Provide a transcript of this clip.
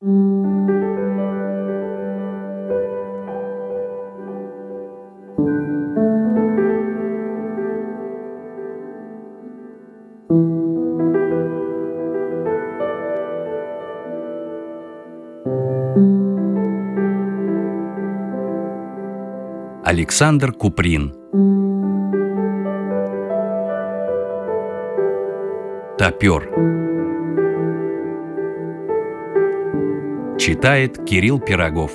Александр Куприн. Топер Читает Кирилл Пирогов.